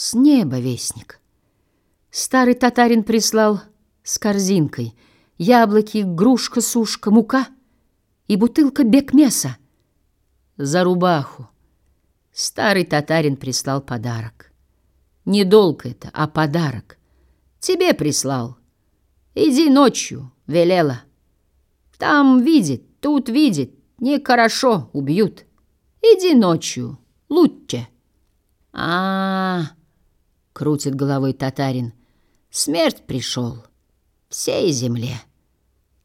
С неба вестник. Старый татарин прислал с корзинкой Яблоки, грушка, сушка, мука И бутылка бекмеса. За рубаху старый татарин прислал подарок. Не долг это, а подарок. Тебе прислал. Иди ночью, велела. Там видит, тут видит, нехорошо, убьют. Иди ночью, лучше. А, -а, -а крутит головой татарин. Смерть пришел всей земле.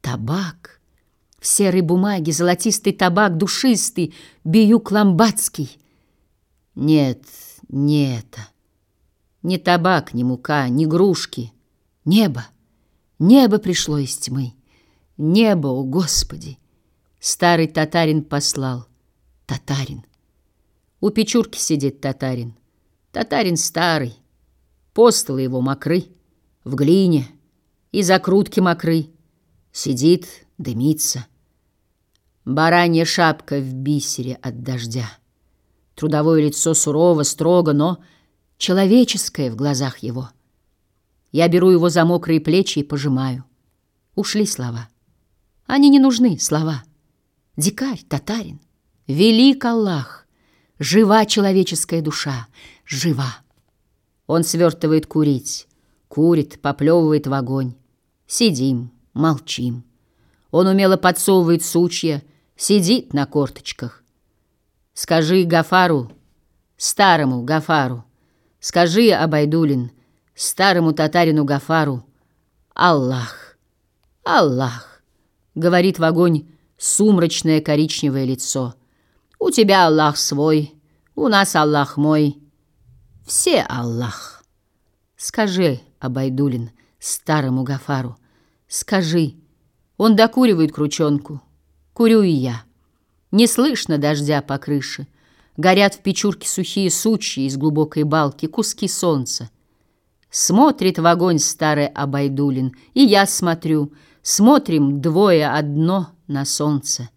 Табак, в серой бумаге золотистый табак, душистый, биюк ламбадский. Нет, не это. Ни табак, ни мука, ни грушки. Небо, небо пришло из тьмы. Небо, о Господи! Старый татарин послал. Татарин. У печурки сидит татарин. Татарин старый. Постолы его мокры, в глине, и закрутки мокры. Сидит, дымится. Баранья шапка в бисере от дождя. Трудовое лицо сурово, строго, но человеческое в глазах его. Я беру его за мокрые плечи и пожимаю. Ушли слова. Они не нужны, слова. Дикарь, татарин, велик Аллах, жива человеческая душа, жива. Он свертывает курить, курит, поплевывает в огонь. Сидим, молчим. Он умело подсовывает сучья, сидит на корточках. Скажи Гафару, старому Гафару, скажи, Абайдулин, старому татарину Гафару, Аллах, Аллах, говорит в огонь сумрачное коричневое лицо. У тебя Аллах свой, у нас Аллах мой, все Аллах. Скажи, Абайдулин, старому Гафару, скажи. Он докуривает крученку, курю и я. Не слышно дождя по крыше. Горят в печурке сухие сучья из глубокой балки, куски солнца. Смотрит в огонь старый Абайдулин, и я смотрю. Смотрим двое одно на солнце.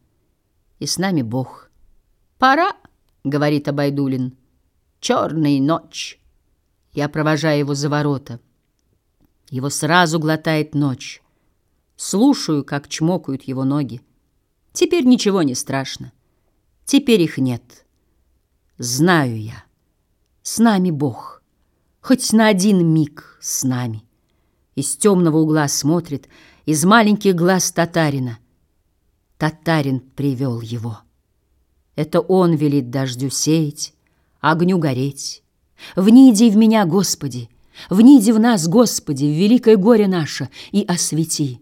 И с нами Бог. «Пора», — говорит Абайдулин, — «черная ночь». Я провожаю его за ворота. Его сразу глотает ночь. Слушаю, как чмокают его ноги. Теперь ничего не страшно. Теперь их нет. Знаю я. С нами Бог. Хоть на один миг с нами. Из темного угла смотрит, из маленьких глаз татарина. Татарин привел его. Это он велит дождю сеять, огню гореть. Вниди в меня, Господи, Вниди в нас, Господи, в великое горе наше, и освети.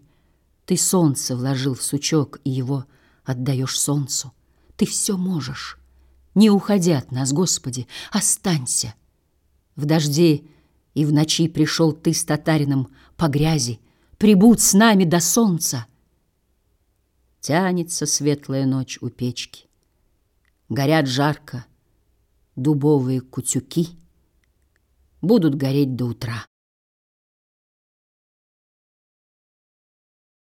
Ты солнце вложил в сучок, и его отдаешь солнцу. Ты все можешь. Не уходи от нас, Господи, останься. В дожде и в ночи пришел ты с татарином по грязи, Прибудь с нами до солнца. Тянется светлая ночь у печки. Горят жарко дубовые кутюки — будут гореть до утра.